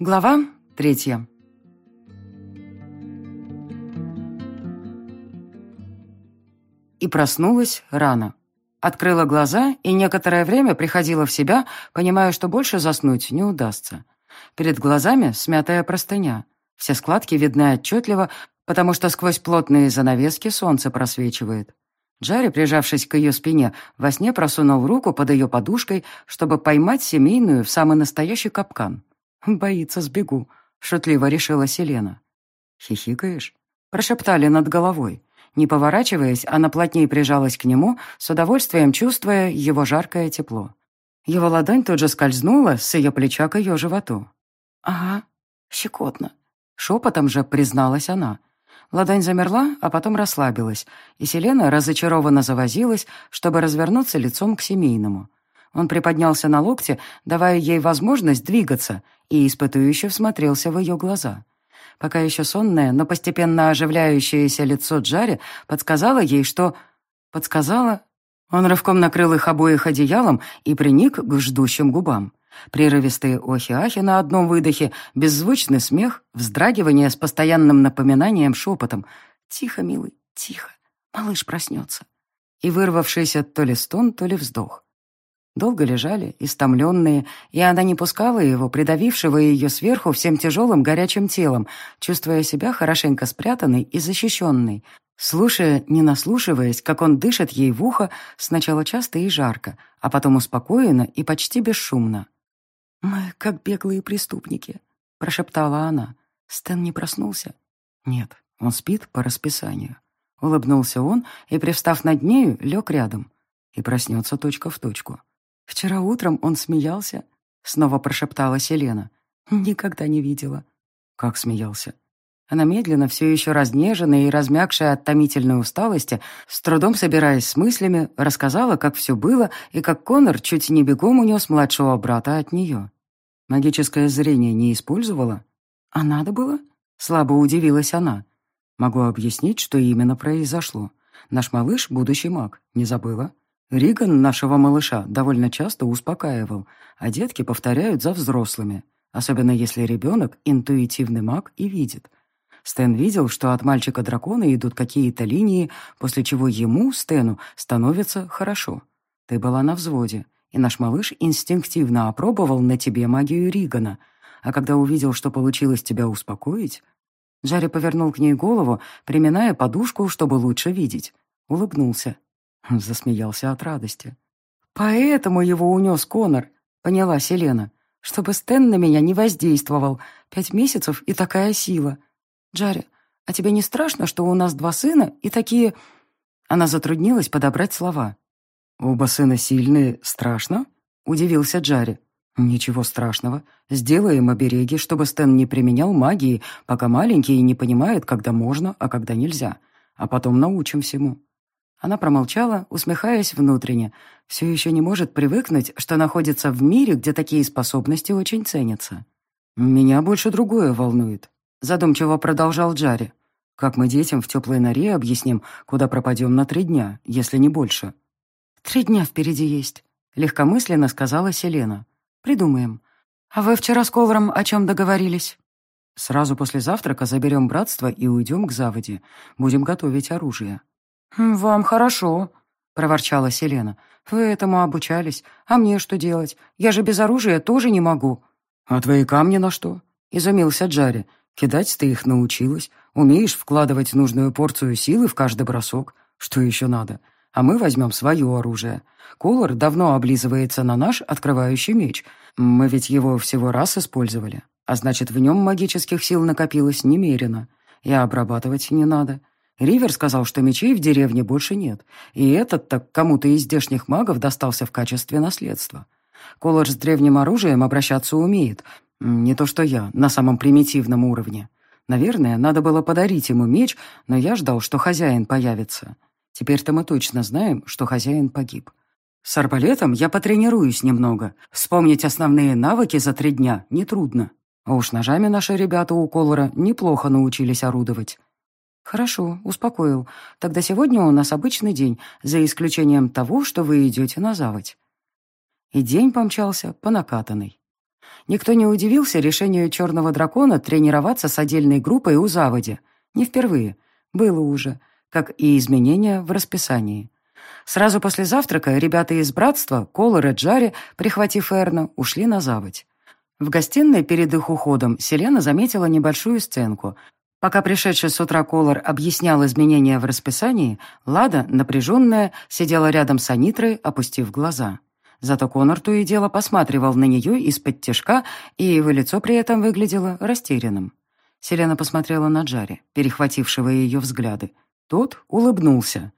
Глава третья. И проснулась рано. Открыла глаза и некоторое время приходила в себя, понимая, что больше заснуть не удастся. Перед глазами смятая простыня. Все складки видны отчетливо, потому что сквозь плотные занавески солнце просвечивает. Джарри, прижавшись к ее спине, во сне просунул руку под ее подушкой, чтобы поймать семейную в самый настоящий капкан. «Боится, сбегу», — шутливо решила Селена. «Хихикаешь?» — прошептали над головой. Не поворачиваясь, она плотнее прижалась к нему, с удовольствием чувствуя его жаркое тепло. Его ладонь тут же скользнула с ее плеча к ее животу. «Ага, щекотно», — шепотом же призналась она. Ладонь замерла, а потом расслабилась, и Селена разочарованно завозилась, чтобы развернуться лицом к семейному. Он приподнялся на локте, давая ей возможность двигаться, и испытующе всмотрелся в ее глаза. Пока еще сонное, но постепенно оживляющееся лицо Джари подсказало ей, что... Подсказало... Он рывком накрыл их обоих одеялом и приник к ждущим губам. Прерывистые охи-ахи на одном выдохе, беззвучный смех, вздрагивание с постоянным напоминанием шепотом. «Тихо, милый, тихо, малыш проснется». И вырвавшийся то ли стон, то ли вздох. Долго лежали, истомленные, и она не пускала его, придавившего ее сверху всем тяжелым горячим телом, чувствуя себя хорошенько спрятанной и защищенной, слушая, не наслушиваясь, как он дышит ей в ухо, сначала часто и жарко, а потом успокоенно и почти бесшумно. «Мы как беглые преступники», — прошептала она. Стэн не проснулся? Нет, он спит по расписанию. Улыбнулся он и, привстав над нею, лег рядом. И проснется точка в точку. «Вчера утром он смеялся», — снова прошептала Селена. «Никогда не видела». Как смеялся. Она медленно, все еще разнеженная и размягшая от томительной усталости, с трудом собираясь с мыслями, рассказала, как все было, и как Конор чуть не бегом унес младшего брата от нее. Магическое зрение не использовала? А надо было? Слабо удивилась она. Могу объяснить, что именно произошло. Наш малыш — будущий маг, не забыла? Риган нашего малыша довольно часто успокаивал, а детки повторяют за взрослыми, особенно если ребенок интуитивный маг и видит. Стэн видел, что от мальчика-дракона идут какие-то линии, после чего ему, Стэну, становится хорошо. Ты была на взводе, и наш малыш инстинктивно опробовал на тебе магию Ригана, а когда увидел, что получилось тебя успокоить... Джарри повернул к ней голову, приминая подушку, чтобы лучше видеть. Улыбнулся. Засмеялся от радости. «Поэтому его унес Конор», — поняла Селена. «Чтобы Стэн на меня не воздействовал. Пять месяцев и такая сила. Джарри, а тебе не страшно, что у нас два сына и такие...» Она затруднилась подобрать слова. «Оба сына сильные. Страшно?» — удивился Джарри. «Ничего страшного. Сделаем обереги, чтобы Стэн не применял магии, пока маленький и не понимает, когда можно, а когда нельзя. А потом научим всему. Она промолчала, усмехаясь внутренне. Все еще не может привыкнуть, что находится в мире, где такие способности очень ценятся. «Меня больше другое волнует», — задумчиво продолжал Джарри. «Как мы детям в теплой норе объясним, куда пропадем на три дня, если не больше?» «Три дня впереди есть», — легкомысленно сказала Селена. «Придумаем. А вы вчера с Колором о чем договорились?» «Сразу после завтрака заберем братство и уйдем к заводе. Будем готовить оружие». «Вам хорошо», — проворчала Селена. «Вы этому обучались. А мне что делать? Я же без оружия тоже не могу». «А твои камни на что?» — изумился Джарри. «Кидать ты их научилась. Умеешь вкладывать нужную порцию силы в каждый бросок. Что еще надо? А мы возьмем свое оружие. Колор давно облизывается на наш открывающий меч. Мы ведь его всего раз использовали. А значит, в нем магических сил накопилось немерено. И обрабатывать не надо. Ривер сказал, что мечей в деревне больше нет, и этот так кому-то из здешних магов достался в качестве наследства. Колор с древним оружием обращаться умеет. Не то что я, на самом примитивном уровне. Наверное, надо было подарить ему меч, но я ждал, что хозяин появится. Теперь-то мы точно знаем, что хозяин погиб. С арбалетом я потренируюсь немного. Вспомнить основные навыки за три дня нетрудно. А уж ножами наши ребята у Колора неплохо научились орудовать. «Хорошо, успокоил. Тогда сегодня у нас обычный день, за исключением того, что вы идете на заводь». И день помчался по накатанной. Никто не удивился решению черного дракона тренироваться с отдельной группой у заводи. Не впервые. Было уже. Как и изменения в расписании. Сразу после завтрака ребята из братства, Колор и Джари, прихватив Эрна, ушли на заводь. В гостиной перед их уходом Селена заметила небольшую сценку. Пока пришедший с утра Колор объяснял изменения в расписании, Лада, напряженная, сидела рядом с Анитрой, опустив глаза. Зато Конор то и дело посматривал на нее из-под тяжка, и его лицо при этом выглядело растерянным. Селена посмотрела на Джари, перехватившего ее взгляды. Тот улыбнулся.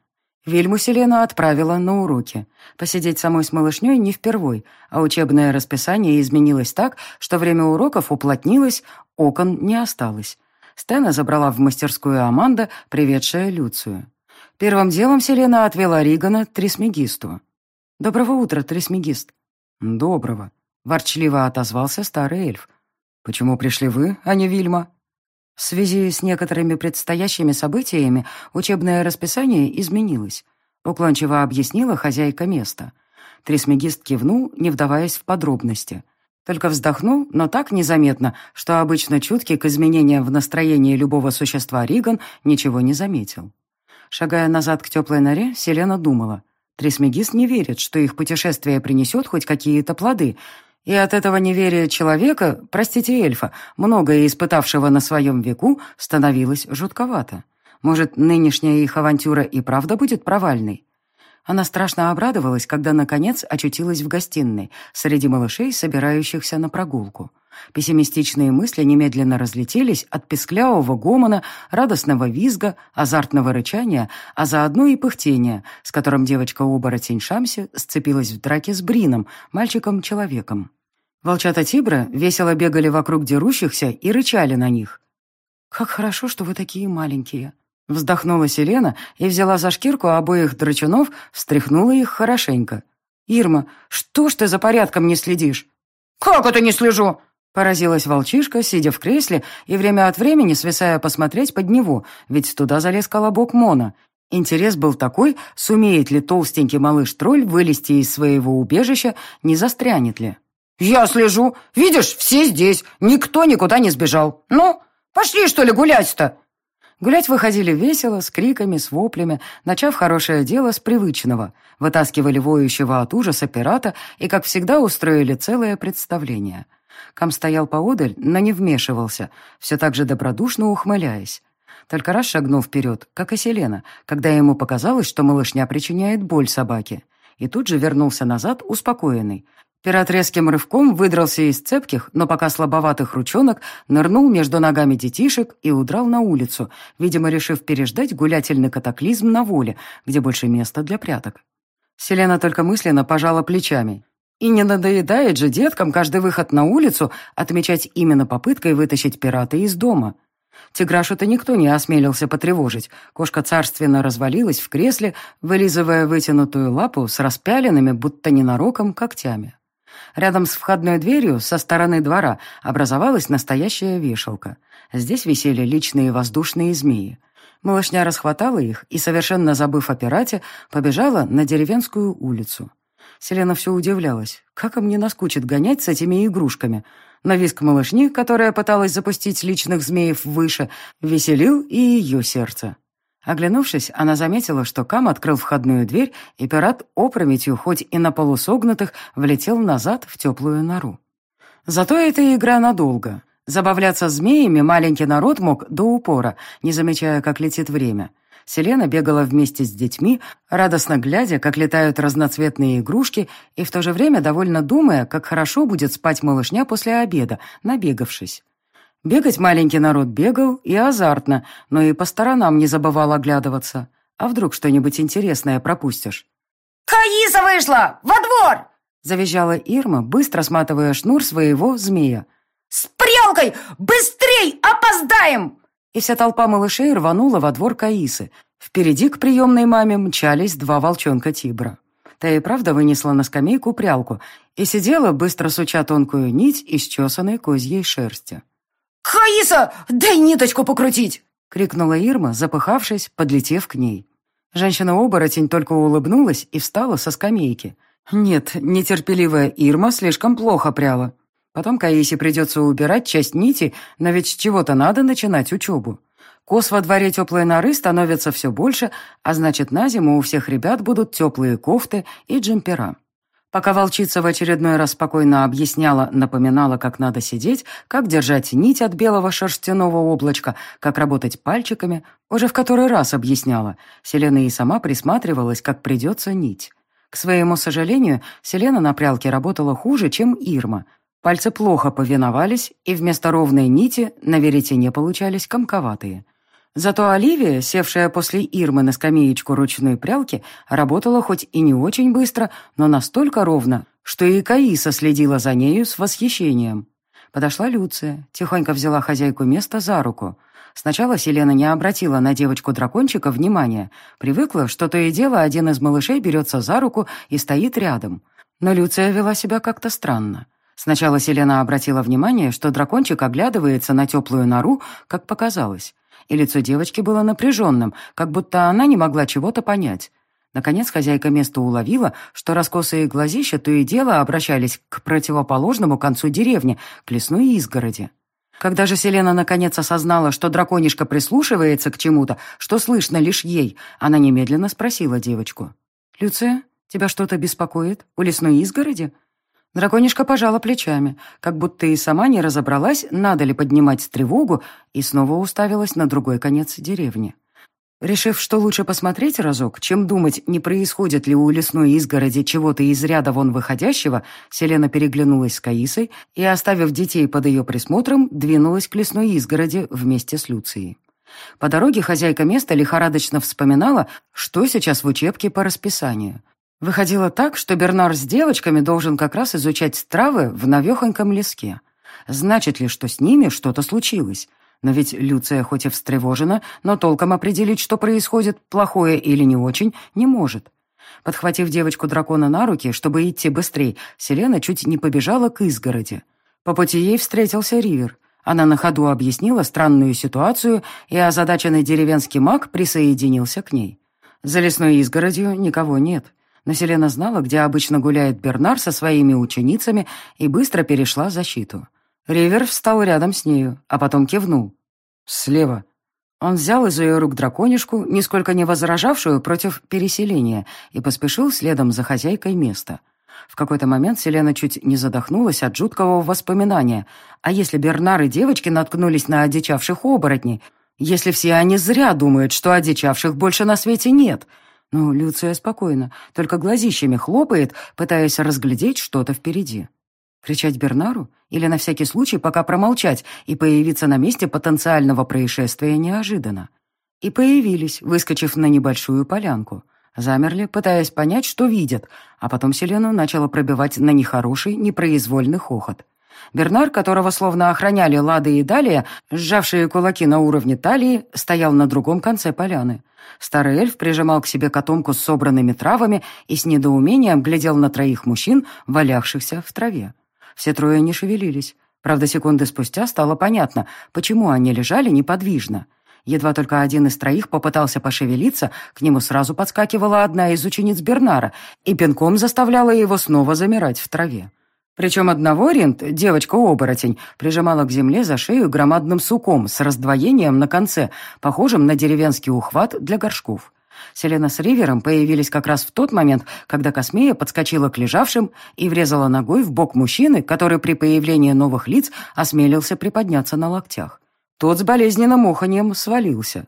Вильму Селена отправила на уроки. Посидеть самой с малышней не впервой, а учебное расписание изменилось так, что время уроков уплотнилось, окон не осталось. Стена забрала в мастерскую Аманда, приведшая Люцию. Первым делом Селена отвела Ригана Трисмегисту. «Доброго утра, Трисмегист». «Доброго», — ворчливо отозвался старый эльф. «Почему пришли вы, а не Вильма?» В связи с некоторыми предстоящими событиями учебное расписание изменилось, уклончиво объяснила хозяйка места. Трисмегист кивнул, не вдаваясь в подробности. Только вздохнул, но так незаметно, что обычно чуткий к изменениям в настроении любого существа Риган ничего не заметил. Шагая назад к теплой норе, Селена думала — Трисмегист не верит, что их путешествие принесет хоть какие-то плоды, и от этого неверия человека, простите эльфа, многое испытавшего на своем веку, становилось жутковато. Может, нынешняя их авантюра и правда будет провальной? Она страшно обрадовалась, когда, наконец, очутилась в гостиной, среди малышей, собирающихся на прогулку. Пессимистичные мысли немедленно разлетелись от песклявого гомона, радостного визга, азартного рычания, а заодно и пыхтения, с которым девочка-оборотень Шамси сцепилась в драке с Брином, мальчиком-человеком. Волчата Тибра весело бегали вокруг дерущихся и рычали на них. «Как хорошо, что вы такие маленькие!» Вздохнула Селена и взяла за шкирку обоих драчунов, встряхнула их хорошенько. «Ирма, что ж ты за порядком не следишь?» «Как это не слежу?» Поразилась волчишка, сидя в кресле и время от времени свисая посмотреть под него, ведь туда залез колобок Мона. Интерес был такой, сумеет ли толстенький малыш-тролль вылезти из своего убежища, не застрянет ли. «Я слежу. Видишь, все здесь. Никто никуда не сбежал. Ну, пошли, что ли, гулять-то?» Гулять выходили весело, с криками, с воплями, начав хорошее дело с привычного. Вытаскивали воющего от ужаса пирата и, как всегда, устроили целое представление. Кам стоял поодаль, но не вмешивался, все так же добродушно ухмыляясь. Только раз шагнул вперед, как и Селена, когда ему показалось, что малышня причиняет боль собаке. И тут же вернулся назад, успокоенный. Пират резким рывком выдрался из цепких, но пока слабоватых ручонок, нырнул между ногами детишек и удрал на улицу, видимо, решив переждать гулятельный катаклизм на воле, где больше места для пряток. Селена только мысленно пожала плечами. И не надоедает же деткам каждый выход на улицу отмечать именно попыткой вытащить пирата из дома. Тиграшу-то никто не осмелился потревожить. Кошка царственно развалилась в кресле, вылизывая вытянутую лапу с распяленными, будто ненароком, когтями. Рядом с входной дверью со стороны двора образовалась настоящая вешалка. Здесь висели личные воздушные змеи. Малышня расхватала их и, совершенно забыв о пирате, побежала на деревенскую улицу. Селена все удивлялась, как им не наскучит гонять с этими игрушками. Но виск малышни, которая пыталась запустить личных змеев выше, веселил и ее сердце. Оглянувшись, она заметила, что Кам открыл входную дверь, и пират опрометью, хоть и на полусогнутых, влетел назад в теплую нору. Зато эта игра надолго. Забавляться змеями маленький народ мог до упора, не замечая, как летит время. Селена бегала вместе с детьми, радостно глядя, как летают разноцветные игрушки, и в то же время довольно думая, как хорошо будет спать малышня после обеда, набегавшись. Бегать маленький народ бегал и азартно, но и по сторонам не забывал оглядываться. А вдруг что-нибудь интересное пропустишь? «Каиса вышла! Во двор!» Завизжала Ирма, быстро сматывая шнур своего змея. «С прялкой! Быстрей! Опоздаем!» И вся толпа малышей рванула во двор Каисы. Впереди к приемной маме мчались два волчонка Тибра. Та и правда вынесла на скамейку прялку и сидела, быстро суча тонкую нить из чесанной козьей шерсти. «Хаиса, дай ниточку покрутить!» — крикнула Ирма, запыхавшись, подлетев к ней. Женщина-оборотень только улыбнулась и встала со скамейки. Нет, нетерпеливая Ирма слишком плохо пряла. Потом Каисе придется убирать часть нити, но ведь с чего-то надо начинать учебу. Кос во дворе теплой норы становится все больше, а значит, на зиму у всех ребят будут теплые кофты и джемпера. Пока волчица в очередной раз спокойно объясняла, напоминала, как надо сидеть, как держать нить от белого шерстяного облачка, как работать пальчиками, уже в который раз объясняла. Селена и сама присматривалась, как придется нить. К своему сожалению, Селена на прялке работала хуже, чем Ирма. Пальцы плохо повиновались, и вместо ровной нити на веретене получались комковатые. Зато Оливия, севшая после Ирмы на скамеечку ручной прялки, работала хоть и не очень быстро, но настолько ровно, что и Каиса следила за нею с восхищением. Подошла Люция, тихонько взяла хозяйку места за руку. Сначала Селена не обратила на девочку-дракончика внимания, привыкла, что то и дело один из малышей берется за руку и стоит рядом. Но Люция вела себя как-то странно. Сначала Селена обратила внимание, что дракончик оглядывается на теплую нору, как показалось и лицо девочки было напряженным, как будто она не могла чего-то понять. Наконец хозяйка места уловила, что раскосые глазища то и дело обращались к противоположному концу деревни, к лесной изгороди. Когда же Селена наконец осознала, что драконишка прислушивается к чему-то, что слышно лишь ей, она немедленно спросила девочку. «Люция, тебя что-то беспокоит у лесной изгороди?» Драконишка пожала плечами, как будто и сама не разобралась, надо ли поднимать тревогу, и снова уставилась на другой конец деревни. Решив, что лучше посмотреть разок, чем думать, не происходит ли у лесной изгороди чего-то из ряда вон выходящего, Селена переглянулась с Каисой и, оставив детей под ее присмотром, двинулась к лесной изгороди вместе с Люцией. По дороге хозяйка места лихорадочно вспоминала, что сейчас в учебке по расписанию. Выходило так, что Бернар с девочками должен как раз изучать травы в навехоньком леске. Значит ли, что с ними что-то случилось? Но ведь Люция хоть и встревожена, но толком определить, что происходит, плохое или не очень, не может. Подхватив девочку-дракона на руки, чтобы идти быстрее, Селена чуть не побежала к изгороди. По пути ей встретился Ривер. Она на ходу объяснила странную ситуацию, и озадаченный деревенский маг присоединился к ней. За лесной изгородью никого нет. Но Селена знала, где обычно гуляет Бернар со своими ученицами, и быстро перешла защиту. Ривер встал рядом с нею, а потом кивнул. «Слева». Он взял из ее рук драконишку, нисколько не возражавшую против переселения, и поспешил следом за хозяйкой места. В какой-то момент Селена чуть не задохнулась от жуткого воспоминания. А если Бернар и девочки наткнулись на одичавших оборотней? Если все они зря думают, что одичавших больше на свете нет — но Люция спокойно, только глазищами хлопает, пытаясь разглядеть что-то впереди. Кричать Бернару? Или на всякий случай пока промолчать и появиться на месте потенциального происшествия неожиданно? И появились, выскочив на небольшую полянку. Замерли, пытаясь понять, что видят, а потом Селену начала пробивать на нехороший, непроизвольный хохот. Бернар, которого словно охраняли Лады и Далия, сжавшие кулаки на уровне талии, стоял на другом конце поляны. Старый эльф прижимал к себе котомку с собранными травами и с недоумением глядел на троих мужчин, валявшихся в траве. Все трое не шевелились. Правда, секунды спустя стало понятно, почему они лежали неподвижно. Едва только один из троих попытался пошевелиться, к нему сразу подскакивала одна из учениц Бернара и пинком заставляла его снова замирать в траве. Причем одного Рент, девочка-оборотень, прижимала к земле за шею громадным суком с раздвоением на конце, похожим на деревенский ухват для горшков. Селена с Ривером появились как раз в тот момент, когда Космея подскочила к лежавшим и врезала ногой в бок мужчины, который при появлении новых лиц осмелился приподняться на локтях. Тот с болезненным уханьем свалился.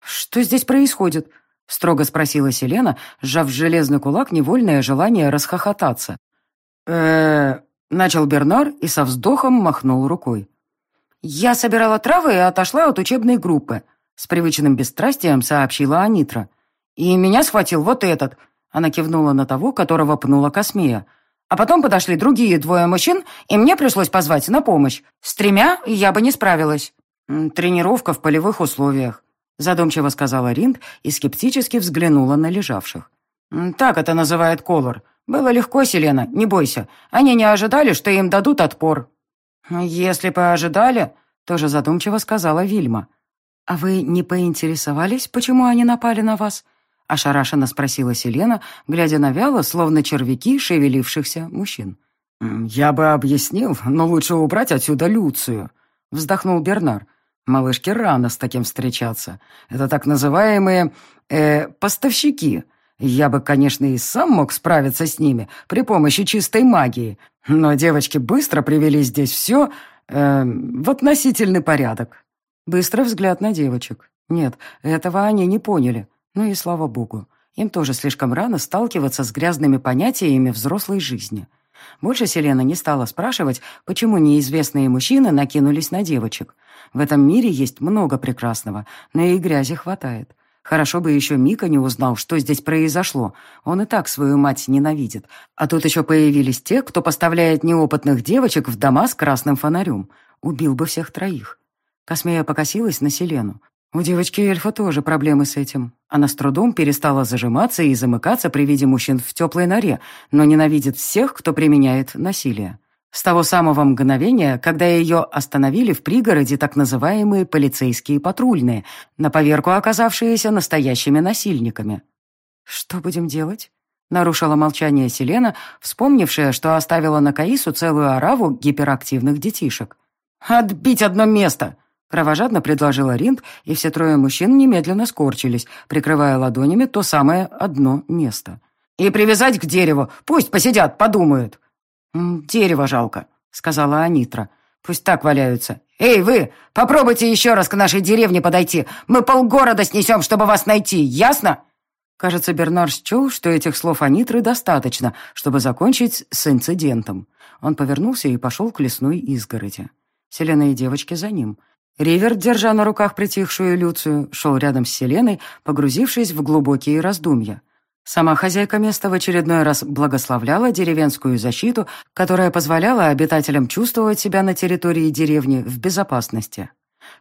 «Что здесь происходит?» — строго спросила Селена, сжав в железный кулак невольное желание расхохотаться э начал Бернар и со вздохом махнул рукой. «Я собирала травы и отошла от учебной группы», с привычным бесстрастием сообщила Анитра. «И меня схватил вот этот», она кивнула на того, которого пнула Космея. А потом подошли другие двое мужчин, и мне пришлось позвать на помощь. С тремя я бы не справилась. «Тренировка в полевых условиях», задумчиво сказала Ринд и скептически взглянула на лежавших. «Так это называет Колор. «Было легко, Селена, не бойся. Они не ожидали, что им дадут отпор». «Если бы ожидали», — тоже задумчиво сказала Вильма. «А вы не поинтересовались, почему они напали на вас?» — ошарашенно спросила Селена, глядя на вяло, словно червяки шевелившихся мужчин. «Я бы объяснил, но лучше убрать отсюда Люцию», — вздохнул Бернар. «Малышке рано с таким встречаться. Это так называемые... э поставщики. Я бы, конечно, и сам мог справиться с ними при помощи чистой магии, но девочки быстро привели здесь все э, в относительный порядок». Быстрый взгляд на девочек. Нет, этого они не поняли. Ну и слава богу. Им тоже слишком рано сталкиваться с грязными понятиями взрослой жизни. Больше Селена не стала спрашивать, почему неизвестные мужчины накинулись на девочек. В этом мире есть много прекрасного, но и грязи хватает. Хорошо бы еще Мика не узнал, что здесь произошло. Он и так свою мать ненавидит. А тут еще появились те, кто поставляет неопытных девочек в дома с красным фонарем. Убил бы всех троих. Космея покосилась на Селену. У девочки-эльфа тоже проблемы с этим. Она с трудом перестала зажиматься и замыкаться при виде мужчин в теплой норе, но ненавидит всех, кто применяет насилие. С того самого мгновения, когда ее остановили в пригороде так называемые полицейские патрульные, на поверку оказавшиеся настоящими насильниками. «Что будем делать?» — нарушила молчание Селена, вспомнившая, что оставила на Каису целую ораву гиперактивных детишек. «Отбить одно место!» Кровожадно предложила Ринд, и все трое мужчин немедленно скорчились, прикрывая ладонями то самое одно место. «И привязать к дереву. Пусть посидят, подумают». «Дерево жалко», — сказала Анитра. «Пусть так валяются. Эй, вы, попробуйте еще раз к нашей деревне подойти. Мы полгорода снесем, чтобы вас найти, ясно?» Кажется, Бернар счел, что этих слов Анитры достаточно, чтобы закончить с инцидентом. Он повернулся и пошел к лесной изгороди. Селена и девочки за ним — Ривер, держа на руках притихшую Люцию, шел рядом с Селеной, погрузившись в глубокие раздумья. Сама хозяйка места в очередной раз благословляла деревенскую защиту, которая позволяла обитателям чувствовать себя на территории деревни в безопасности.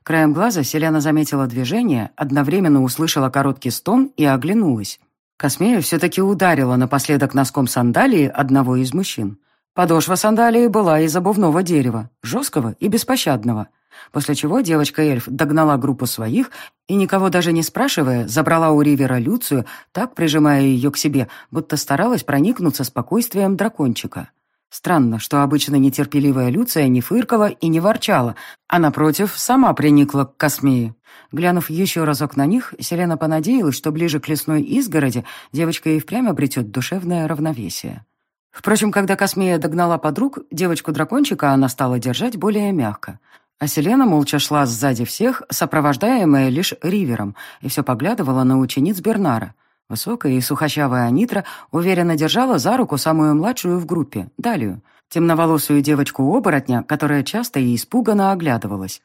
Краем глаза Селена заметила движение, одновременно услышала короткий стон и оглянулась. Космея все-таки ударила напоследок носком сандалии одного из мужчин. Подошва сандалии была из обувного дерева, жесткого и беспощадного – После чего девочка-эльф догнала группу своих и, никого даже не спрашивая, забрала у Ривера Люцию, так прижимая ее к себе, будто старалась проникнуться спокойствием дракончика. Странно, что обычно нетерпеливая Люция не фыркала и не ворчала, а, напротив, сама приникла к Космее. Глянув еще разок на них, Селена понадеялась, что ближе к лесной изгороди девочка и впрямь обретет душевное равновесие. Впрочем, когда Космея догнала подруг, девочку-дракончика она стала держать более мягко. А Селена молча шла сзади всех, сопровождаемая лишь Ривером, и все поглядывала на учениц Бернара. Высокая и сухощавая Анитра уверенно держала за руку самую младшую в группе, Далию, темноволосую девочку-оборотня, которая часто и испуганно оглядывалась.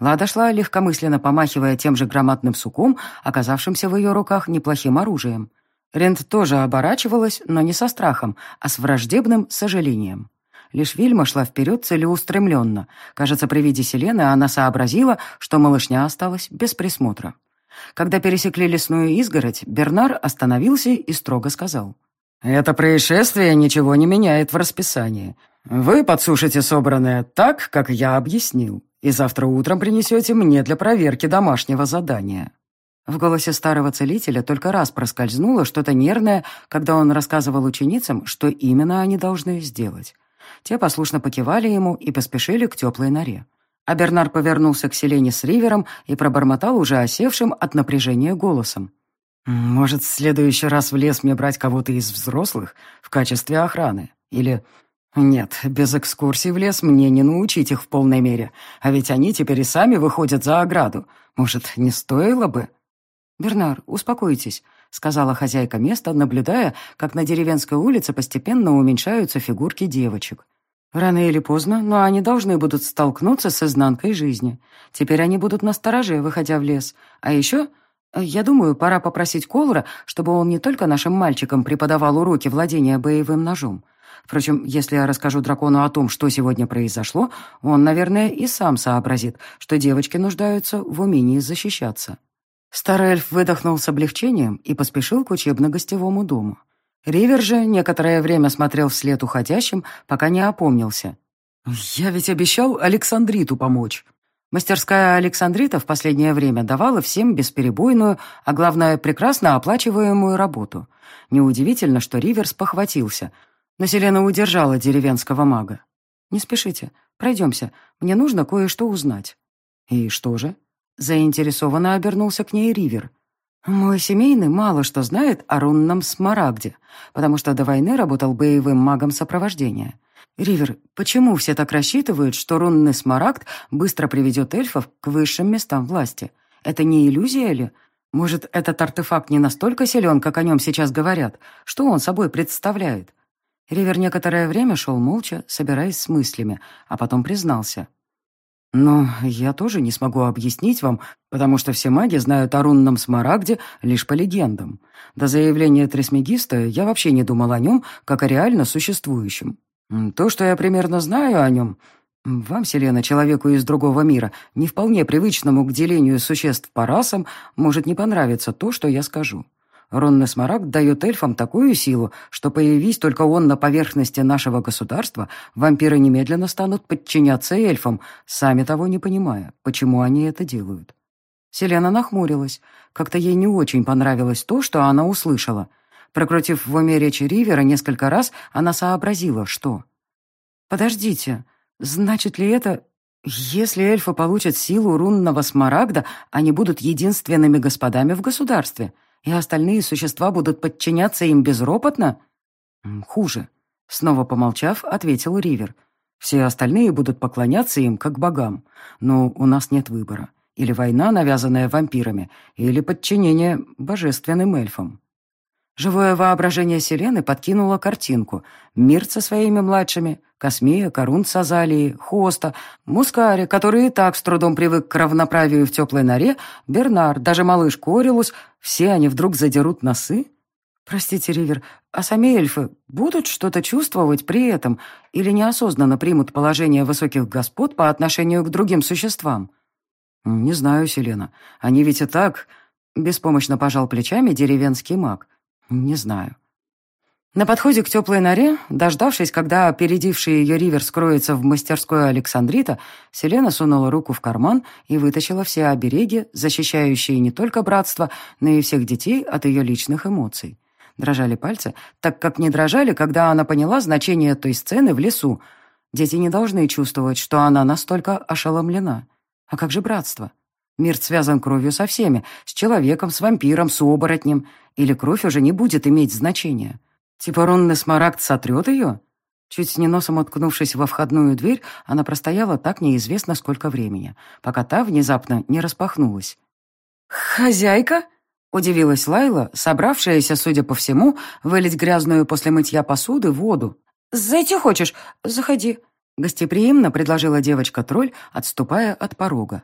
Лада шла, легкомысленно помахивая тем же громадным суком, оказавшимся в ее руках неплохим оружием. Рент тоже оборачивалась, но не со страхом, а с враждебным сожалением. Лишь Вильма шла вперед целеустремленно. Кажется, при виде Селены она сообразила, что малышня осталась без присмотра. Когда пересекли лесную изгородь, Бернар остановился и строго сказал. «Это происшествие ничего не меняет в расписании. Вы подсушите собранное так, как я объяснил, и завтра утром принесете мне для проверки домашнего задания». В голосе старого целителя только раз проскользнуло что-то нервное, когда он рассказывал ученицам, что именно они должны сделать. Те послушно покивали ему и поспешили к теплой норе. А Бернар повернулся к Селене с Ривером и пробормотал уже осевшим от напряжения голосом. «Может, в следующий раз в лес мне брать кого-то из взрослых в качестве охраны? Или... Нет, без экскурсий в лес мне не научить их в полной мере, а ведь они теперь и сами выходят за ограду. Может, не стоило бы?» «Бернар, успокойтесь», — сказала хозяйка места, наблюдая, как на деревенской улице постепенно уменьшаются фигурки девочек. Рано или поздно, но они должны будут столкнуться с изнанкой жизни. Теперь они будут настороже, выходя в лес. А еще, я думаю, пора попросить Колора, чтобы он не только нашим мальчикам преподавал уроки владения боевым ножом. Впрочем, если я расскажу дракону о том, что сегодня произошло, он, наверное, и сам сообразит, что девочки нуждаются в умении защищаться. Старый эльф выдохнул с облегчением и поспешил к учебно-гостевому дому. Ривер же некоторое время смотрел вслед уходящим, пока не опомнился. «Я ведь обещал Александриту помочь». Мастерская Александрита в последнее время давала всем бесперебойную, а главное, прекрасно оплачиваемую работу. Неудивительно, что Риверс похватился. Но Селена удержала деревенского мага. «Не спешите, пройдемся. Мне нужно кое-что узнать». «И что же?» Заинтересованно обернулся к ней Ривер. «Мой семейный мало что знает о рунном смарагде, потому что до войны работал боевым магом сопровождения. Ривер, почему все так рассчитывают, что рунный смарагд быстро приведет эльфов к высшим местам власти? Это не иллюзия ли? Может, этот артефакт не настолько силен, как о нем сейчас говорят? Что он собой представляет?» Ривер некоторое время шел молча, собираясь с мыслями, а потом признался. «Но я тоже не смогу объяснить вам, потому что все маги знают о рунном смарагде лишь по легендам. До заявления Трисмегиста я вообще не думал о нем, как о реально существующем. То, что я примерно знаю о нем, вам, Селена, человеку из другого мира, не вполне привычному к делению существ по расам, может не понравиться то, что я скажу. Ронный Смарагд дает эльфам такую силу, что, появись только он на поверхности нашего государства, вампиры немедленно станут подчиняться эльфам, сами того не понимая, почему они это делают. Селена нахмурилась. Как-то ей не очень понравилось то, что она услышала. Прокрутив в уме речи Ривера несколько раз, она сообразила, что... «Подождите, значит ли это... Если эльфы получат силу рунного смарагда, они будут единственными господами в государстве?» И остальные существа будут подчиняться им безропотно? Хуже. Снова помолчав, ответил Ривер. Все остальные будут поклоняться им как богам. Но у нас нет выбора. Или война, навязанная вампирами, или подчинение божественным эльфам. Живое воображение Селены подкинуло картинку. Мир со своими младшими, Космея, Корун с Азалией, Хоста, Мускари, который и так с трудом привык к равноправию в теплой норе, Бернар, даже малыш Корилус, все они вдруг задерут носы? Простите, Ривер, а сами эльфы будут что-то чувствовать при этом или неосознанно примут положение высоких господ по отношению к другим существам? Не знаю, Селена. Они ведь и так... Беспомощно пожал плечами деревенский маг. Не знаю. На подходе к теплой норе, дождавшись, когда опередивший ее ривер скроется в мастерской Александрита, Селена сунула руку в карман и вытащила все обереги, защищающие не только братство, но и всех детей от ее личных эмоций. Дрожали пальцы, так как не дрожали, когда она поняла значение той сцены в лесу. Дети не должны чувствовать, что она настолько ошеломлена. А как же братство? Мир связан кровью со всеми, с человеком, с вампиром, с оборотнем. Или кровь уже не будет иметь значения? Типа рунный смарагд сотрет ее? Чуть не носом уткнувшись во входную дверь, она простояла так неизвестно сколько времени, пока та внезапно не распахнулась. «Хозяйка?» — удивилась Лайла, собравшаяся, судя по всему, вылить грязную после мытья посуды воду. «Зайти хочешь? Заходи», — гостеприимно предложила девочка-тролль, отступая от порога.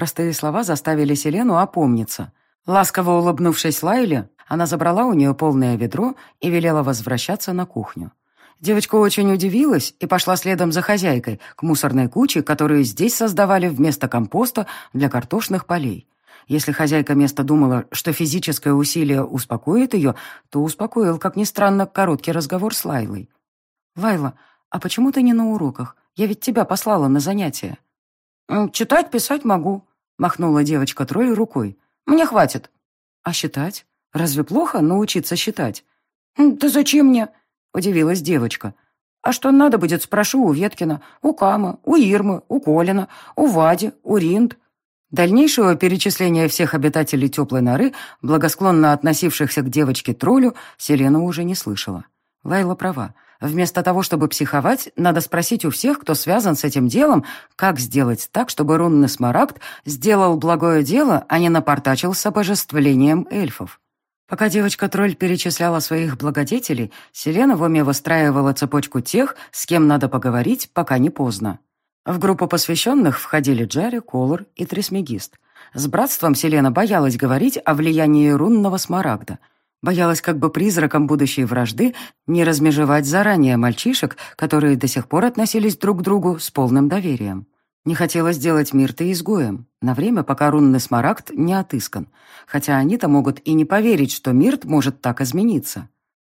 Простые слова заставили Селену опомниться. Ласково улыбнувшись Лайле, она забрала у нее полное ведро и велела возвращаться на кухню. Девочка очень удивилась и пошла следом за хозяйкой к мусорной куче, которую здесь создавали вместо компоста для картошных полей. Если хозяйка места думала, что физическое усилие успокоит ее, то успокоил, как ни странно, короткий разговор с Лайлой. «Лайла, а почему ты не на уроках? Я ведь тебя послала на занятия». «Читать, писать могу», — махнула девочка тролль рукой. «Мне хватит». «А считать? Разве плохо научиться считать?» «Да зачем мне?» — удивилась девочка. «А что надо будет, спрошу у Веткина, у Кама, у Ирмы, у Колина, у Вади, у Ринд». Дальнейшего перечисления всех обитателей теплой норы, благосклонно относившихся к девочке-троллю, Селена уже не слышала. Лайла права. Вместо того, чтобы психовать, надо спросить у всех, кто связан с этим делом, как сделать так, чтобы рунный смарагд сделал благое дело, а не напортачил с обожествлением эльфов. Пока девочка-тролль перечисляла своих благодетелей, Селена в уме выстраивала цепочку тех, с кем надо поговорить, пока не поздно. В группу посвященных входили Джарри, Колор и Трисмегист. С братством Селена боялась говорить о влиянии рунного смарагда — Боялась как бы призраком будущей вражды не размежевать заранее мальчишек, которые до сих пор относились друг к другу с полным доверием. Не хотела сделать Мирта изгоем, на время, пока рунный смарагд не отыскан. Хотя они-то могут и не поверить, что Мирт может так измениться.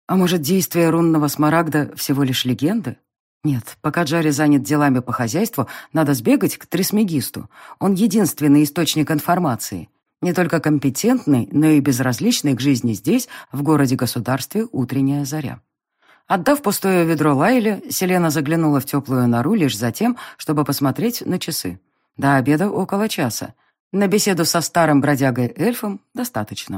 А может, действие рунного смарагда всего лишь легенды? Нет, пока Джарри занят делами по хозяйству, надо сбегать к Трисмегисту. Он единственный источник информации. Не только компетентный, но и безразличный к жизни здесь, в городе-государстве, утренняя заря. Отдав пустое ведро Лайле, Селена заглянула в теплую нору лишь за тем, чтобы посмотреть на часы. До обеда около часа. На беседу со старым бродягой-эльфом достаточно.